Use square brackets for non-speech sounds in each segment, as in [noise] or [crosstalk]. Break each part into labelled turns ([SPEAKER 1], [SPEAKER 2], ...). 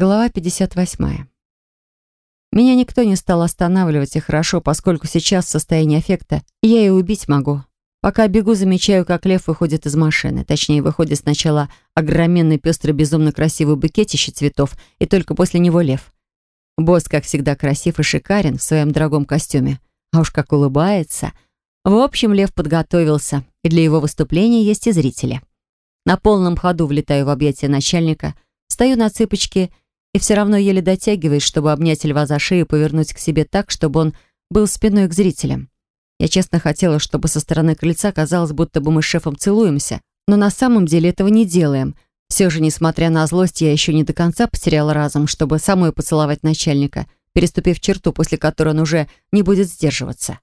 [SPEAKER 1] Глава 58. Меня никто не стал останавливать, и хорошо, поскольку сейчас в состоянии аффекта я и убить могу. Пока бегу, замечаю, как лев выходит из машины. Точнее, выходит сначала огроменный пестрый безумно красивый букетище цветов, и только после него лев. Босс, как всегда, красив и шикарен в своем дорогом костюме. А уж как улыбается. В общем, лев подготовился, и для его выступления есть и зрители. На полном ходу влетаю в объятия начальника, стою на цыпочки и все равно еле дотягиваюсь, чтобы обнять льва за шею и повернуть к себе так, чтобы он был спиной к зрителям. Я честно хотела, чтобы со стороны крыльца казалось, будто бы мы с шефом целуемся, но на самом деле этого не делаем. Все же, несмотря на злость, я еще не до конца потеряла разум, чтобы самой поцеловать начальника, переступив черту, после которой он уже не будет сдерживаться.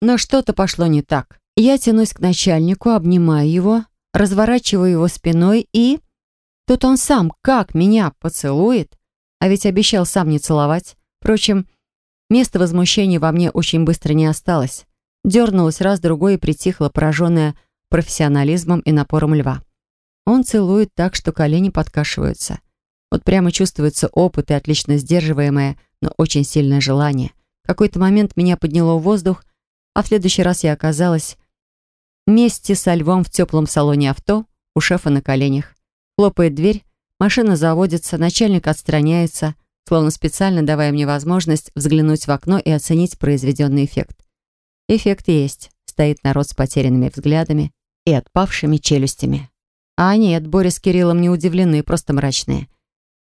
[SPEAKER 1] Но что-то пошло не так. Я тянусь к начальнику, обнимаю его, разворачиваю его спиной и... Тут он сам как меня поцелует, а ведь обещал сам не целовать. Впрочем, места возмущения во мне очень быстро не осталось. Дернулась раз-другой и притихла, пораженная профессионализмом и напором льва. Он целует так, что колени подкашиваются. Вот прямо чувствуется опыт и отлично сдерживаемое, но очень сильное желание. Какой-то момент меня подняло в воздух, а в следующий раз я оказалась вместе со львом в теплом салоне авто у шефа на коленях. Хлопает дверь, Машина заводится, начальник отстраняется, словно специально давая мне возможность взглянуть в окно и оценить произведенный эффект. Эффект есть. Стоит народ с потерянными взглядами и отпавшими челюстями. А нет, Борис с Кириллом не удивлены, просто мрачные.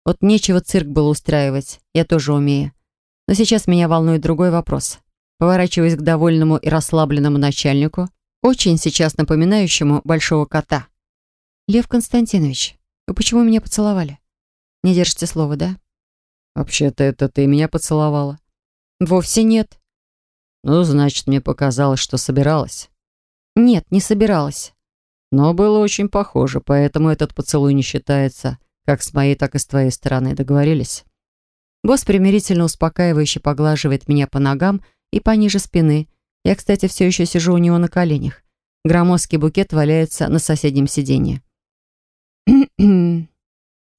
[SPEAKER 1] Вот нечего цирк было устраивать, я тоже умею. Но сейчас меня волнует другой вопрос. Поворачиваясь к довольному и расслабленному начальнику, очень сейчас напоминающему большого кота. «Лев Константинович, вы почему меня поцеловали? Не держите слова, да?
[SPEAKER 2] Вообще-то это ты меня поцеловала.
[SPEAKER 1] Вовсе нет.
[SPEAKER 2] Ну, значит, мне показалось, что собиралась.
[SPEAKER 1] Нет, не собиралась.
[SPEAKER 2] Но было очень похоже, поэтому этот поцелуй не считается. Как с моей, так и с твоей стороны. Договорились?
[SPEAKER 1] Босс примирительно успокаивающе поглаживает меня по ногам и пониже спины. Я, кстати, все еще сижу у него на коленях. Громоздкий букет валяется на соседнем сиденье. [clears throat]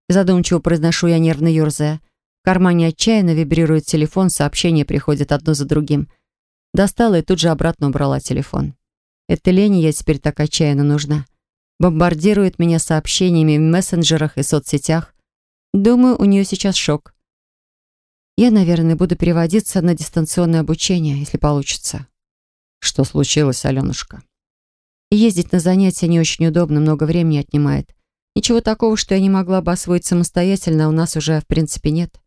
[SPEAKER 1] Задумчиво произношу я, нервно ерзая. В кармане отчаянно вибрирует телефон, сообщения приходят одно за другим. Достала и тут же обратно убрала телефон. Это Лене я теперь так отчаянно нужна. Бомбардирует меня сообщениями в мессенджерах и соцсетях. Думаю, у нее сейчас шок. Я, наверное, буду переводиться на дистанционное обучение, если получится.
[SPEAKER 2] Что случилось, Аленушка?
[SPEAKER 1] Ездить на занятия не очень удобно, много времени отнимает. Ничего такого, что я не могла бы освоить самостоятельно, у нас уже, в принципе, нет.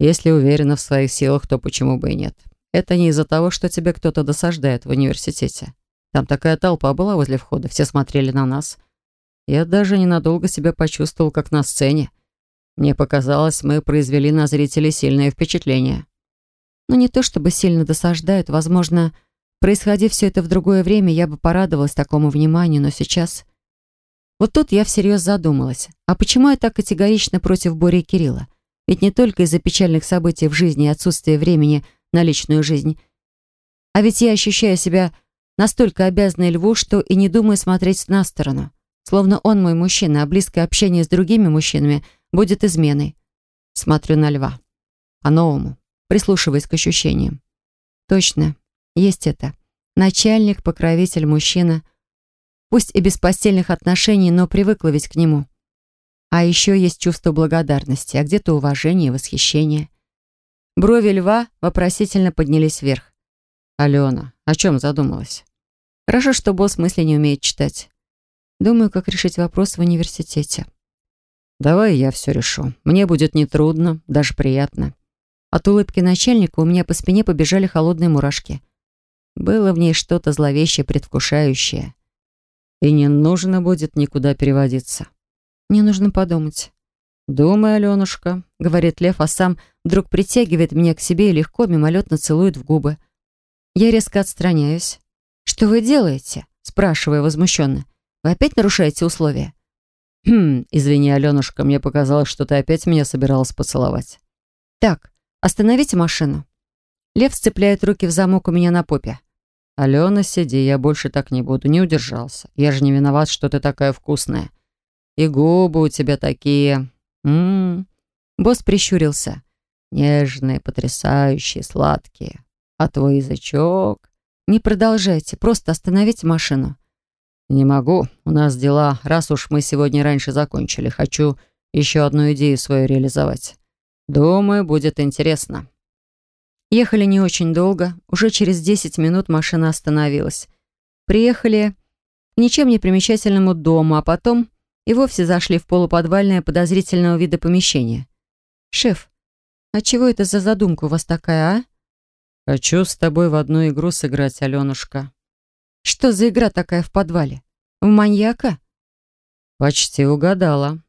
[SPEAKER 2] Если уверена в своих силах, то почему бы и нет? Это не из-за того, что тебе кто-то досаждает в университете. Там такая толпа была возле входа, все смотрели на нас. Я даже ненадолго себя почувствовал, как на сцене. Мне показалось, мы произвели на зрителей сильное впечатление.
[SPEAKER 1] Но не то чтобы сильно досаждают, возможно, происходи все это в другое время, я бы порадовалась такому вниманию, но сейчас... Вот тут я всерьез задумалась. А почему я так категорично против Бори и Кирилла? Ведь не только из-за печальных событий в жизни и отсутствия времени на личную жизнь. А ведь я ощущаю себя настолько обязанной льву, что и не думаю смотреть на сторону. Словно он мой мужчина, а близкое общение с другими мужчинами будет изменой. Смотрю на льва. По-новому. Прислушиваясь к ощущениям. Точно. Есть это. Начальник, покровитель, мужчина — Пусть и без постельных отношений, но привыкла ведь к нему. А еще есть чувство благодарности, а где-то уважение и восхищение. Брови льва вопросительно поднялись вверх.
[SPEAKER 2] «Алена, о чем задумалась?»
[SPEAKER 1] «Хорошо, что босс мысли не умеет читать. Думаю, как решить вопрос в университете».
[SPEAKER 2] «Давай я все решу. Мне будет нетрудно, даже приятно».
[SPEAKER 1] От улыбки начальника у меня по спине побежали холодные мурашки. Было в ней что-то зловещее, предвкушающее.
[SPEAKER 2] И не нужно будет никуда переводиться.
[SPEAKER 1] Мне нужно подумать.
[SPEAKER 2] «Думай, Аленушка», —
[SPEAKER 1] говорит Лев, а сам вдруг притягивает меня к себе и легко мимолетно целует в губы. Я резко отстраняюсь. «Что вы делаете?» — спрашиваю возмущенно. «Вы опять нарушаете условия?»
[SPEAKER 2] «Хм, извини, Аленушка, мне показалось, что ты опять меня собиралась поцеловать».
[SPEAKER 1] «Так, остановите машину». Лев сцепляет руки в замок у меня на попе.
[SPEAKER 2] «Алена, сиди, я больше так не буду, не удержался. Я же не виноват, что ты такая вкусная. И губы у тебя такие... М -м -м.
[SPEAKER 1] Босс прищурился.
[SPEAKER 2] Нежные, потрясающие, сладкие. А твой язычок...
[SPEAKER 1] Не продолжайте, просто остановите машину.
[SPEAKER 2] Не могу, у нас дела. Раз уж мы сегодня раньше закончили, хочу еще одну идею свою реализовать. Думаю, будет интересно.
[SPEAKER 1] Ехали не очень долго. Уже через 10 минут машина остановилась. Приехали к ничем не примечательному дому, а потом и вовсе зашли в полуподвальное подозрительного вида помещение. «Шеф, а чего это за задумка у вас такая, а?»
[SPEAKER 2] «Хочу с тобой в одну игру сыграть, Аленушка».
[SPEAKER 1] «Что за игра такая в подвале? В маньяка?»
[SPEAKER 2] «Почти угадала».